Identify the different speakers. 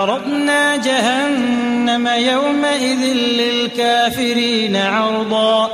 Speaker 1: عرضنا جهنم يومئذ للكافرين عرضا.